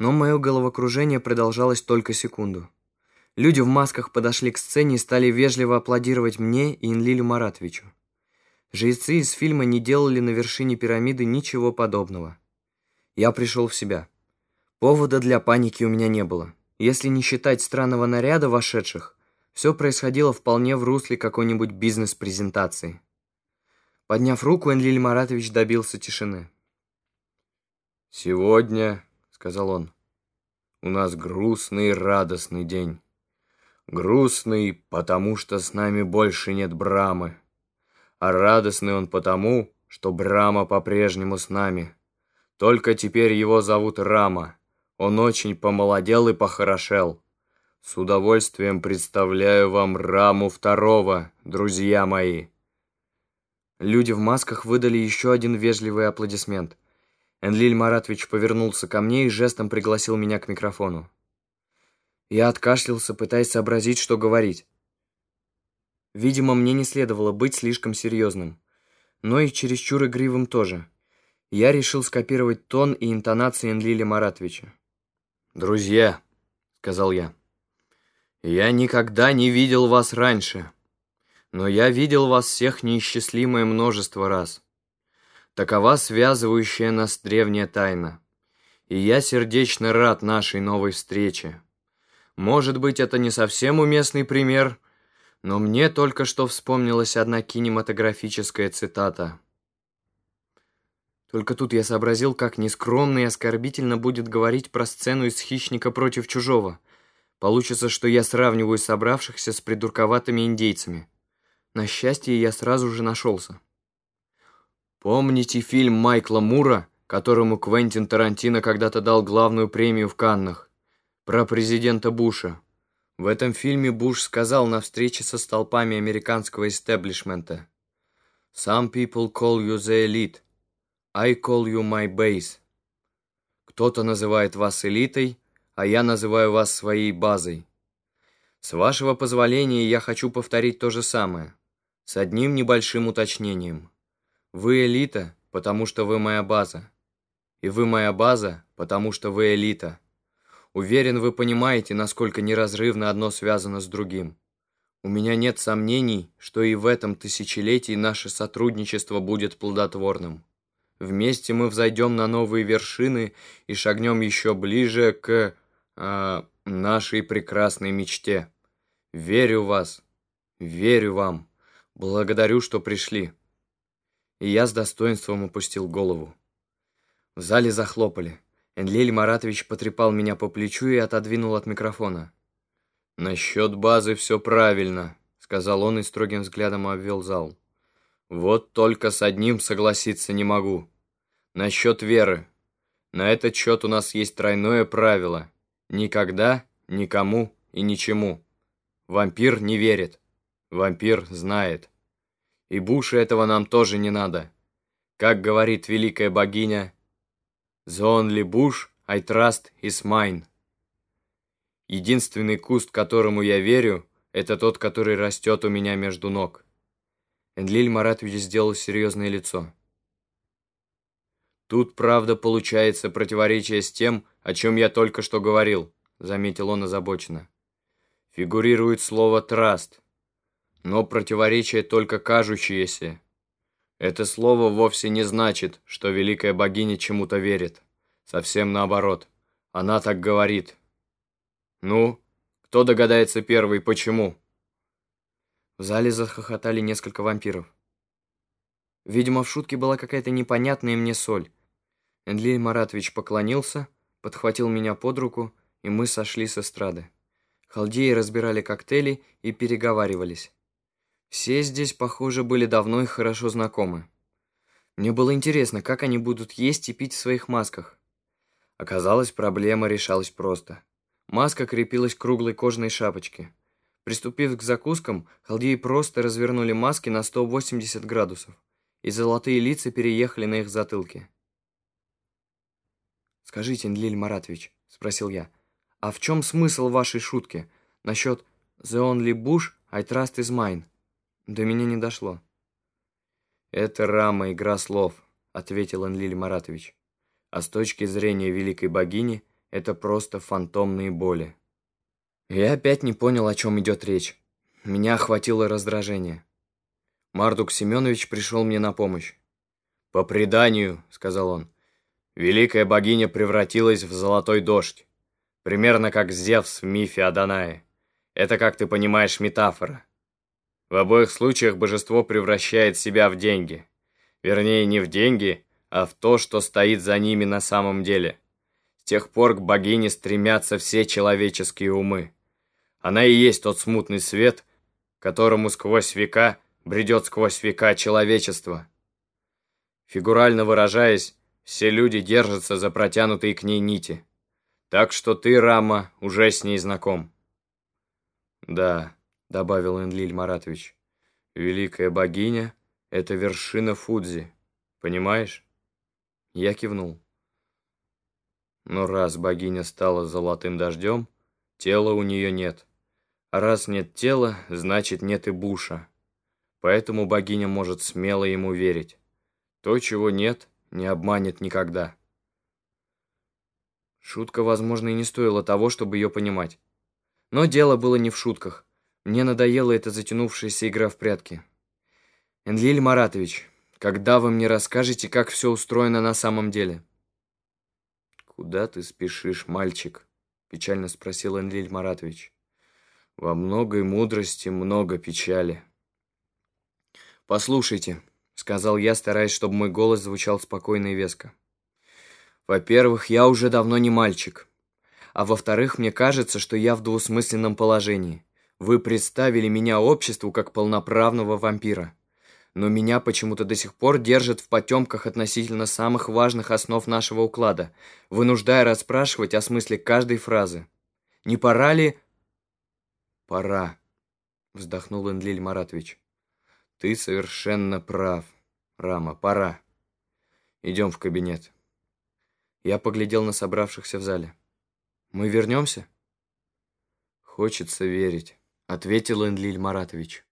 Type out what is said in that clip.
Но мое головокружение продолжалось только секунду. Люди в масках подошли к сцене и стали вежливо аплодировать мне и Инлилю Маратовичу. Жрецы из фильма не делали на вершине пирамиды ничего подобного. Я пришел в себя. Повода для паники у меня не было. Если не считать странного наряда вошедших, все происходило вполне в русле какой-нибудь бизнес-презентации. Подняв руку, Энлиль Маратович добился тишины. «Сегодня, — сказал он, — у нас грустный и радостный день. Грустный, потому что с нами больше нет Брамы, а радостный он потому, что Брама по-прежнему с нами. Только теперь его зовут Рама. Он очень помолодел и похорошел. С удовольствием представляю вам Раму Второго, друзья мои. Люди в масках выдали еще один вежливый аплодисмент. Энлиль Маратович повернулся ко мне и жестом пригласил меня к микрофону. Я откашлялся, пытаясь сообразить, что говорить. Видимо, мне не следовало быть слишком серьезным, но и чересчур игривым тоже. Я решил скопировать тон и интонации Энлиля Маратовича. «Друзья», — сказал я, — «я никогда не видел вас раньше, но я видел вас всех неисчислимое множество раз. Такова связывающая нас древняя тайна, и я сердечно рад нашей новой встрече. Может быть, это не совсем уместный пример, но мне только что вспомнилась одна кинематографическая цитата — только тут я сообразил, как нескромно и оскорбительно будет говорить про сцену из «Хищника против чужого». Получится, что я сравниваю собравшихся с придурковатыми индейцами. На счастье, я сразу же нашелся. Помните фильм Майкла Мура, которому Квентин Тарантино когда-то дал главную премию в Каннах? Про президента Буша. В этом фильме Буш сказал на встрече со столпами американского истеблишмента «Some people call you the elite». I call you my base. Кто-то называет вас элитой, а я называю вас своей базой. С вашего позволения я хочу повторить то же самое, с одним небольшим уточнением. Вы элита, потому что вы моя база. И вы моя база, потому что вы элита. Уверен, вы понимаете, насколько неразрывно одно связано с другим. У меня нет сомнений, что и в этом тысячелетии наше сотрудничество будет плодотворным. Вместе мы взойдем на новые вершины и шагнем еще ближе к э, нашей прекрасной мечте. Верю в вас, верю вам. Благодарю, что пришли. И я с достоинством опустил голову. В зале захлопали. Энлиль Маратович потрепал меня по плечу и отодвинул от микрофона. «Насчет базы все правильно», — сказал он и строгим взглядом обвел зал. «Вот только с одним согласиться не могу. Насчет веры. На этот счет у нас есть тройное правило. Никогда, никому и ничему. Вампир не верит. Вампир знает. И Буша этого нам тоже не надо. Как говорит великая богиня, «The only bush I trust is mine». Единственный куст, которому я верю, это тот, который растет у меня между ног. Энлиль Маратович сделал серьезное лицо. «Тут, правда, получается противоречие с тем, о чем я только что говорил», заметил он озабоченно. «Фигурирует слово «траст», но противоречие только кажущееся. Это слово вовсе не значит, что великая богиня чему-то верит. Совсем наоборот. Она так говорит. Ну, кто догадается первый, почему?» В зале захохотали несколько вампиров. Видимо, в шутке была какая-то непонятная мне соль. Энлиль Маратович поклонился, подхватил меня под руку, и мы сошли с эстрады. Халдеи разбирали коктейли и переговаривались. Все здесь, похоже, были давно и хорошо знакомы. Мне было интересно, как они будут есть и пить в своих масках. Оказалось, проблема решалась просто. Маска крепилась к круглой кожаной шапочке. Приступив к закускам, халдеи просто развернули маски на 180 градусов, и золотые лица переехали на их затылки. «Скажите, Нлиль Маратович», — спросил я, «а в чем смысл вашей шутки насчет «The only bush I trust is mine»?» До меня не дошло. «Это рама, игра слов», — ответил Энлиль Маратович. «А с точки зрения великой богини, – это просто фантомные боли. Я опять не понял, о чем идет речь. Меня охватило раздражение. Мардук Семенович пришел мне на помощь. «По преданию», — сказал он, — «великая богиня превратилась в золотой дождь, примерно как Зевс в мифе о Данае. Это, как ты понимаешь, метафора. В обоих случаях божество превращает себя в деньги. Вернее, не в деньги, а в то, что стоит за ними на самом деле. С тех пор к богине стремятся все человеческие умы. Она и есть тот смутный свет, которому сквозь века бредет сквозь века человечество. Фигурально выражаясь, все люди держатся за протянутые к ней нити. Так что ты, Рама, уже с ней знаком. Да, добавил Энлиль Маратович, великая богиня — это вершина Фудзи, понимаешь? Я кивнул. Но раз богиня стала золотым дождем, тела у нее нет. А раз нет тела, значит нет и Буша. Поэтому богиня может смело ему верить. То, чего нет, не обманет никогда. Шутка, возможно, и не стоила того, чтобы ее понимать. Но дело было не в шутках. Мне надоела эта затянувшаяся игра в прятки. Энлиль Маратович, когда вы мне расскажете, как все устроено на самом деле? «Куда ты спешишь, мальчик?» — печально спросил Энлиль Маратович. «Во многой мудрости много печали». «Послушайте», — сказал я, стараясь, чтобы мой голос звучал спокойно и веско. «Во-первых, я уже давно не мальчик. А во-вторых, мне кажется, что я в двусмысленном положении. Вы представили меня обществу как полноправного вампира. Но меня почему-то до сих пор держат в потемках относительно самых важных основ нашего уклада, вынуждая расспрашивать о смысле каждой фразы. Не пора ли...» «Пора», — вздохнул Энлиль Маратович. Ты совершенно прав, Рама, пора. Идем в кабинет. Я поглядел на собравшихся в зале. Мы вернемся? Хочется верить, ответил Энлиль Маратович.